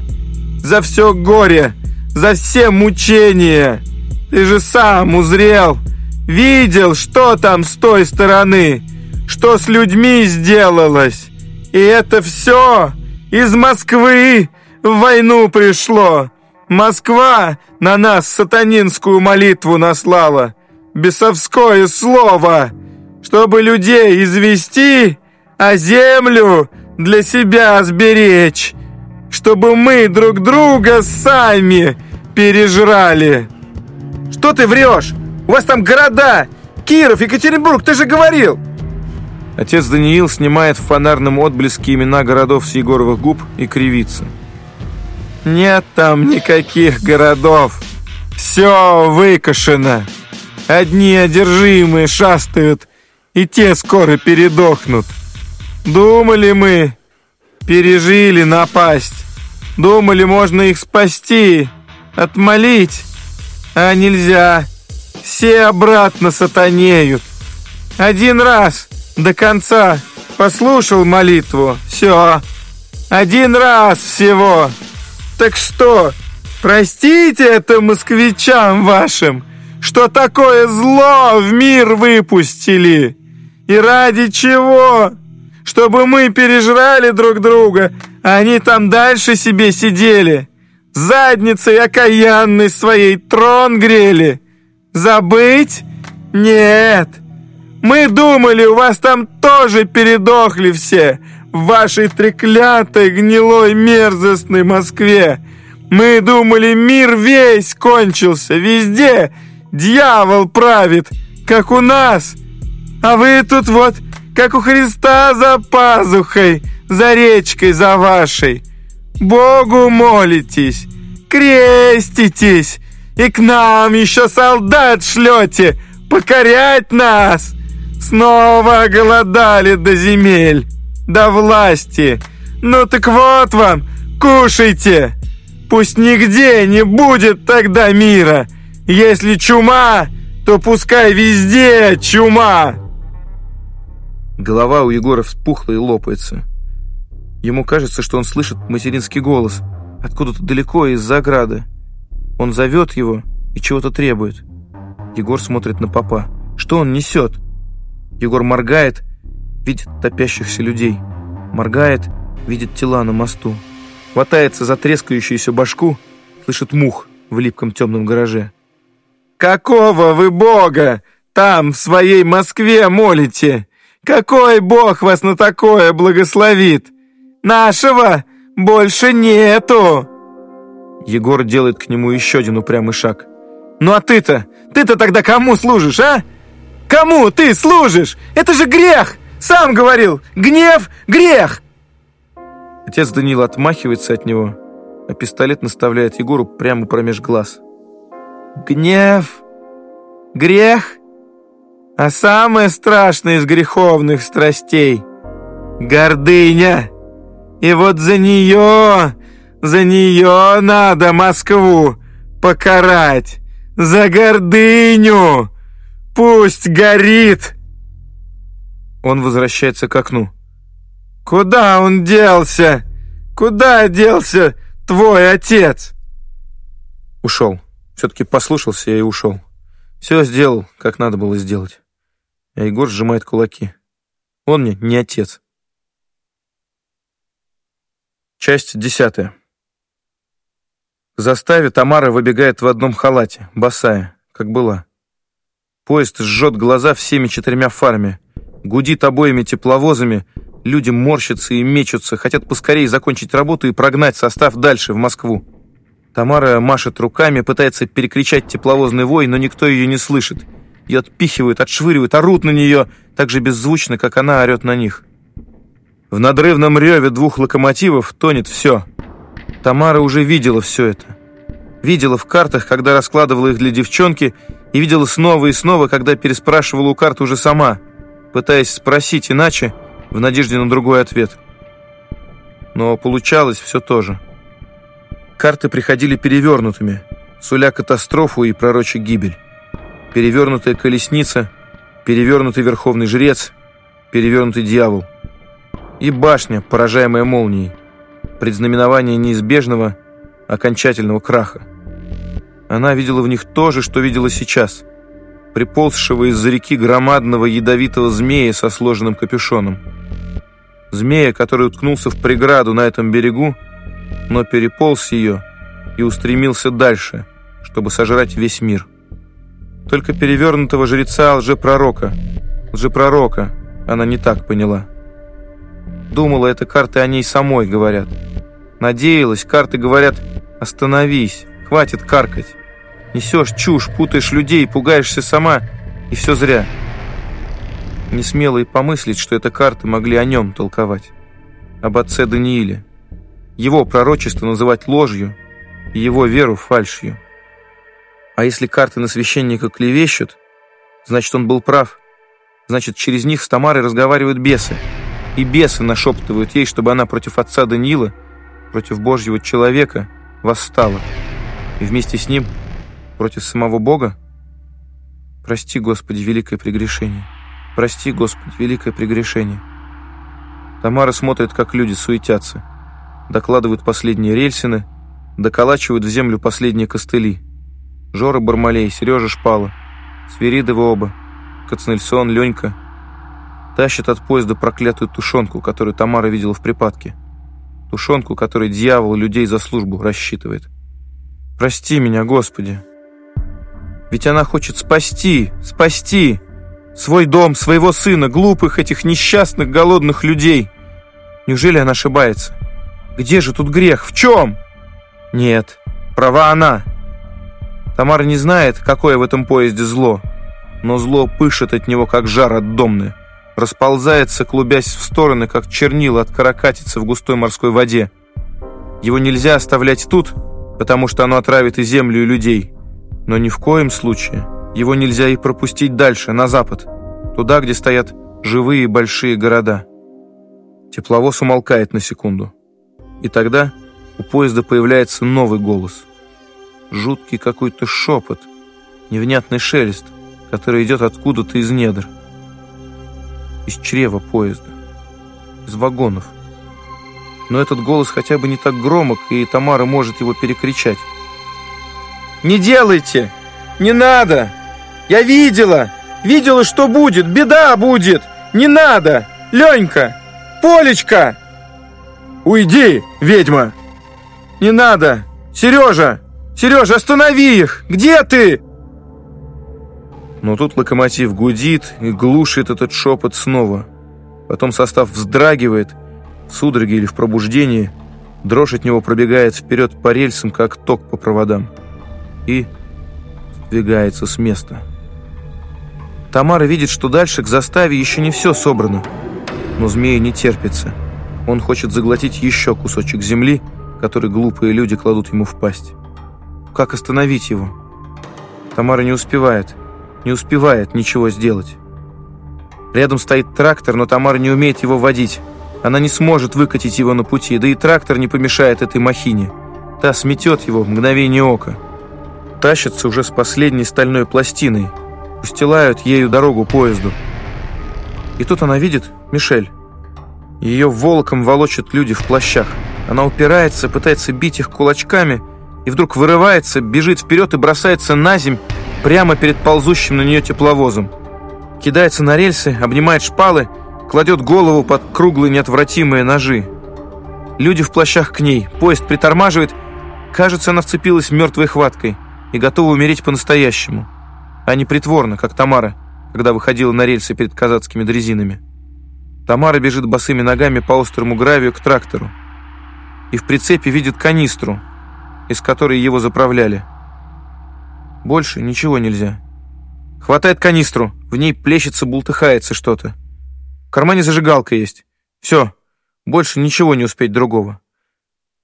За все горе, за все мучения. Ты же сам узрел, видел, что там с той стороны, что с людьми сделалось. И это все из Москвы в войну пришло. Москва на нас сатанинскую молитву наслала. Бесовское слово — чтобы людей извести, а землю для себя сберечь, чтобы мы друг друга сами пережрали. Что ты врешь? У вас там города! Киров, Екатеринбург, ты же говорил!»
Отец Даниил снимает в фонарном отблеске имена городов с Егоровых губ и кривится.
«Нет там никаких городов. Все выкошено. Одни одержимые шастают и те скоро передохнут. Думали мы, пережили напасть. Думали, можно их спасти, отмолить. А нельзя. Все обратно сатанеют. Один раз до конца послушал молитву. Все. Один раз всего.
Так что, простите это москвичам вашим, что такое зло в мир выпустили? И ради чего? Чтобы мы пережрали друг друга, а они там дальше себе сидели. Задницей окаянной своей трон грели. Забыть? Нет. Мы думали, у вас там тоже передохли все в вашей треклятой гнилой мерзостной Москве. Мы думали, мир весь кончился, везде дьявол правит, как у нас. А вы тут вот, как у Христа за пазухой, за речкой за вашей. Богу молитесь, креститесь, и к нам еще солдат шлете покорять нас. Снова голодали до земель, до власти. Ну так вот вам, кушайте. Пусть нигде не будет тогда мира. Если чума, то пускай везде чума.
Голова у Егора вспухла и лопается. Ему кажется, что он слышит материнский голос откуда-то далеко из-за ограды. Он зовет его и чего-то требует. Егор смотрит на папа. Что он несет? Егор моргает, видит топящихся людей. Моргает, видит тела на мосту. Хватается за трескающуюся башку, слышит мух в липком темном гараже.
«Какого вы бога там, в своей Москве, молите? Какой бог вас на такое благословит? Нашего больше нету!»
Егор делает к нему еще один упрямый шаг.
«Ну а ты-то, ты-то тогда кому служишь, а? Кому ты служишь? Это же грех! Сам говорил, гнев — грех!»
Отец Данила отмахивается от него, а пистолет наставляет Егору прямо промеж глаз.
«Гнев? Грех? А самое страшное из греховных страстей — гордыня!» И вот за нее, за нее надо Москву покарать. За гордыню. Пусть горит.
Он возвращается к окну.
Куда он делся? Куда делся твой отец?
Ушел. Все-таки послушался и ушел. Все сделал, как надо было сделать. А Егор сжимает кулаки. Он мне не отец. Часть десятая. К заставе Тамара выбегает в одном халате, босая, как была. Поезд жжет глаза всеми четырьмя фарами, гудит обоими тепловозами, люди морщатся и мечутся, хотят поскорее закончить работу и прогнать состав дальше, в Москву. Тамара машет руками, пытается перекричать тепловозный вой, но никто ее не слышит. Ее отпихивают, отшвыривают, орут на нее, так же беззвучно, как она орет на них. В надрывном реве двух локомотивов тонет все. Тамара уже видела все это. Видела в картах, когда раскладывала их для девчонки, и видела снова и снова, когда переспрашивала у карт уже сама, пытаясь спросить иначе, в надежде на другой ответ. Но получалось все то же. Карты приходили перевернутыми, суля катастрофу и пророча гибель. Перевернутая колесница, перевернутый верховный жрец, перевернутый дьявол — и башня, поражаемая молнией, предзнаменование неизбежного, окончательного краха. Она видела в них то же, что видела сейчас, приползшего из-за реки громадного ядовитого змея со сложенным капюшоном. Змея, который уткнулся в преграду на этом берегу, но переполз ее и устремился дальше, чтобы сожрать весь мир. Только перевернутого жреца лжепророка, лжепророка она не так поняла. Думала, это карты о ней самой говорят. Надеялась, карты говорят «Остановись, хватит каркать». Несешь чушь, путаешь людей, пугаешься сама, и все зря. Не смела и помыслить, что это карты могли о нем толковать. Об отце Данииле. Его пророчество называть ложью, и его веру фальшью. А если карты на священника клевещут, значит, он был прав. Значит, через них с Тамарой разговаривают бесы и бесы нашептывают ей, чтобы она против отца Даниила, против Божьего человека, восстала. И вместе с ним против самого Бога? Прости, Господи, великое прегрешение. Прости, Господи, великое прегрешение. Тамара смотрит, как люди суетятся. Докладывают последние рельсины,
доколачивают в землю последние костыли. Жора Бармалей, Сережа Шпала, Свиридовы оба, Кацнельсон, Ленька тащат от поезда проклятую тушенку, которую Тамара видела в припадке. Тушенку, которой дьявол людей за службу рассчитывает. Прости меня, Господи. Ведь она хочет спасти, спасти свой дом, своего сына, глупых этих несчастных голодных людей. Неужели она ошибается? Где же тут грех? В чем? Нет, права она. Тамара не знает, какое в этом поезде зло, но зло пышет от него, как жар от домны, расползается, клубясь в стороны, как чернила от каракатицы в густой морской воде. Его нельзя оставлять тут, потому что оно отравит и землю, и людей. Но ни в коем случае его нельзя и пропустить дальше, на запад, туда, где стоят живые большие города. Тепловоз умолкает на секунду. И тогда у поезда появляется новый голос – жуткий какой-то шепот, невнятный шелест, который идет откуда-то из недр. Из чрева поезда, из вагонов. Но этот голос хотя бы не так громок, и Тамара может его перекричать. «Не делайте! Не надо! Я видела! Видела, что будет! Беда будет! Не надо! Ленька! Полечка!» «Уйди, ведьма!» «Не надо! Сережа!» Сережа, останови их! Где ты?» Но тут локомотив гудит и глушит этот шепот снова. Потом состав вздрагивает, в судороге или в пробуждении. Дрожь от него пробегает вперед по рельсам, как ток по проводам. И сдвигается с места. Тамара видит, что дальше к заставе еще не все собрано. Но змея не терпится. Он хочет заглотить еще кусочек земли, который глупые люди кладут ему в пасть. Как остановить его? Тамара не успевает. Не успевает ничего сделать. Рядом стоит трактор, но Тамара не умеет его водить. Она не сможет выкатить его на пути, да и трактор не помешает этой махине. Та сметет его в мгновение ока. Тащатся уже с последней стальной пластиной. Устилают ею дорогу поезду. И тут она видит Мишель. Ее волоком волочат люди в плащах. Она упирается, пытается бить их кулачками – и вдруг вырывается, бежит вперед и бросается на земь прямо перед ползущим на нее тепловозом. Кидается на рельсы, обнимает шпалы, кладет голову под круглые неотвратимые ножи. Люди в плащах к ней, поезд притормаживает, кажется, она вцепилась мертвой хваткой и готова умереть по-настоящему, а не притворно, как Тамара, когда выходила на рельсы перед казацкими дрезинами. Тамара бежит босыми ногами по острому гравию к трактору и в прицепе видит канистру, из которой его заправляли. Больше ничего нельзя. Хватает канистру, в ней плещется, бултыхается что-то. В кармане зажигалка есть. Все, больше ничего не успеть другого.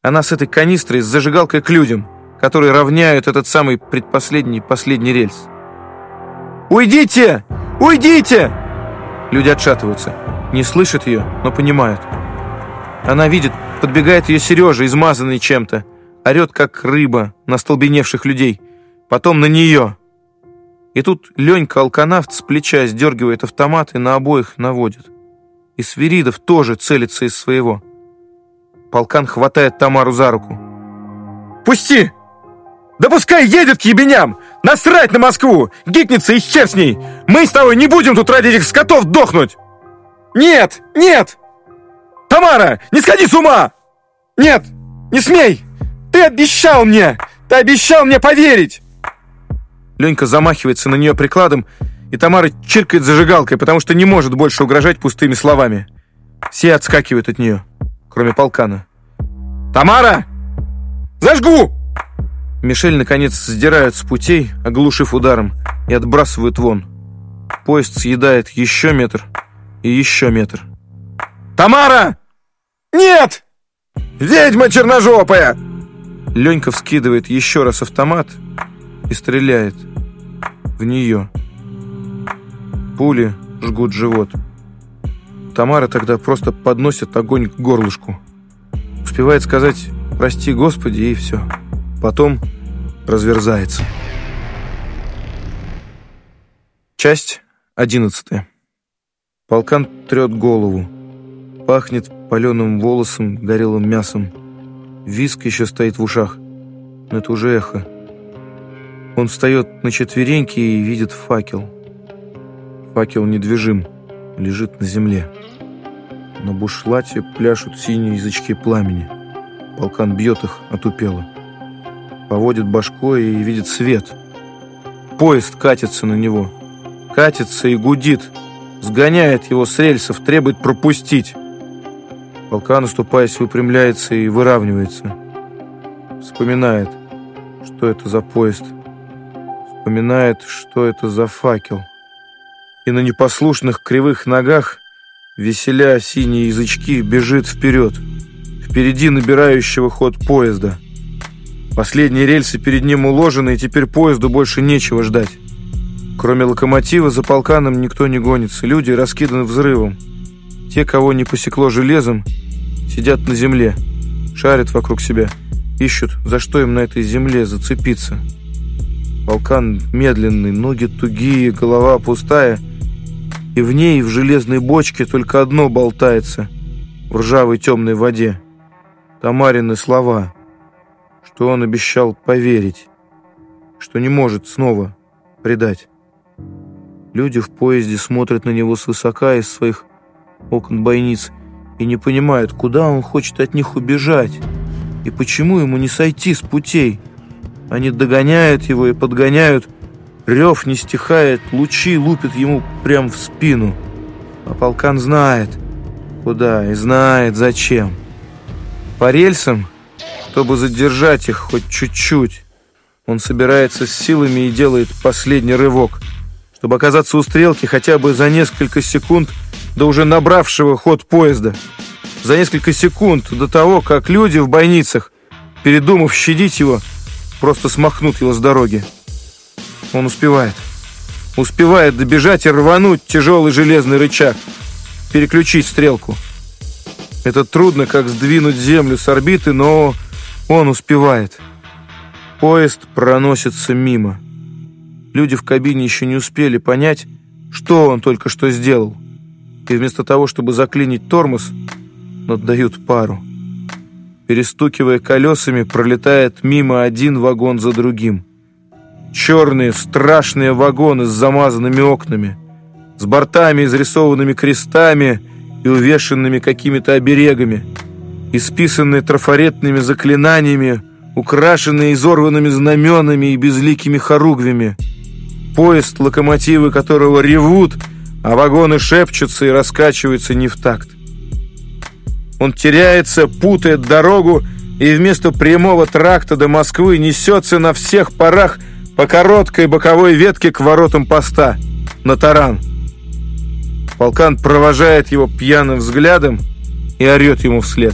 Она с этой канистрой, с зажигалкой к людям, которые равняют этот самый предпоследний последний рельс. «Уйдите! Уйдите!» Люди отшатываются. Не слышат ее, но понимают. Она видит, подбегает ее Сережа, измазанный чем-то орет, как рыба на столбеневших людей, потом на нее. И тут Ленька алканавт с плеча сдергивает автомат и на обоих наводит. И Свиридов тоже целится из своего. Полкан хватает Тамару за руку. «Пусти! Да пускай едет к ебеням! Насрать на Москву! Гикнется и хер с ней! Мы с тобой не будем тут ради этих скотов дохнуть! Нет! Нет! Тамара, не сходи с ума! Нет! Не смей!» Ты обещал мне! Ты обещал мне поверить!» Ленька замахивается на нее прикладом, и Тамара чиркает зажигалкой, потому что не может больше угрожать пустыми словами. Все отскакивают от нее, кроме полкана. «Тамара! Зажгу!» Мишель, наконец, сдирают с путей, оглушив ударом, и отбрасывают вон. Поезд съедает еще метр и еще метр. «Тамара! Нет! Ведьма черножопая!» Ленька вскидывает еще раз автомат и стреляет в нее. Пули жгут живот. Тамара тогда просто подносит огонь к горлышку. Успевает сказать «Прости, Господи» и все. Потом разверзается. Часть одиннадцатая. Полкан трет голову. Пахнет паленым волосом, горелым мясом. Виск еще стоит в ушах. но это уже эхо. Он встает на четвереньки и видит факел. Факел недвижим, лежит на земле. На бушлате пляшут синие язычки пламени. Полкан бьет их, отупело. Поводит башкой и видит свет. Поезд катится на него. Катится и гудит. Сгоняет его с рельсов, требует пропустить. Полкан, наступаясь, выпрямляется и выравнивается. Вспоминает, что это за поезд. Вспоминает, что это за факел. И на непослушных кривых ногах, веселя синие язычки, бежит вперед. Впереди набирающего ход поезда. Последние рельсы перед ним уложены, и теперь поезду больше нечего ждать. Кроме локомотива, за полканом никто не гонится. Люди раскиданы взрывом. Те, кого не посекло железом, сидят на земле, шарят вокруг себя, ищут, за что им на этой земле зацепиться. Полкан медленный, ноги тугие, голова пустая, и в ней, в железной бочке, только одно болтается в ржавой темной воде. Тамарины слова, что он обещал поверить, что не может снова предать. Люди в поезде смотрят на него свысока из своих окон бойниц и не понимают, куда он хочет от них убежать и почему ему не сойти с путей. Они догоняют его и подгоняют. Рев не стихает, лучи лупят ему прямо в спину. А полкан знает, куда и знает, зачем. По рельсам, чтобы задержать их хоть чуть-чуть, он собирается с силами и делает последний рывок – чтобы оказаться у стрелки хотя бы за несколько секунд до уже набравшего ход поезда. За несколько секунд до того, как люди в бойницах, передумав щадить его, просто смахнут его с дороги. Он успевает. Успевает добежать и рвануть тяжелый железный рычаг, переключить стрелку. Это трудно, как сдвинуть землю с орбиты, но он успевает. Поезд проносится мимо. Люди в кабине еще не успели понять, что он только что сделал. И вместо того, чтобы заклинить тормоз, отдают пару. Перестукивая колесами, пролетает мимо один вагон за другим. Черные, страшные вагоны с замазанными окнами, с бортами, изрисованными крестами и увешанными какими-то оберегами, исписанные трафаретными заклинаниями, украшенные изорванными знаменами и безликими хоругвями – Поезд, локомотивы которого ревут, а вагоны шепчутся и раскачиваются не в такт. Он теряется, путает дорогу и вместо прямого тракта до Москвы несется на всех парах по короткой боковой ветке к воротам поста, на таран. Полкан провожает его пьяным взглядом и орет ему вслед.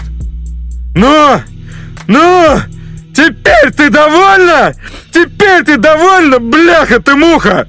«Ну! Ну! Теперь ты довольна? Теперь ты довольна, бляха ты муха!»